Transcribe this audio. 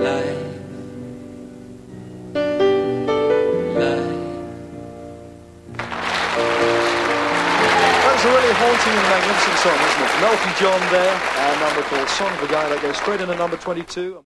That was a really haunting and magnificent song, isn't it? Elton John there, a number called Song of a Guy that goes straight into number 22.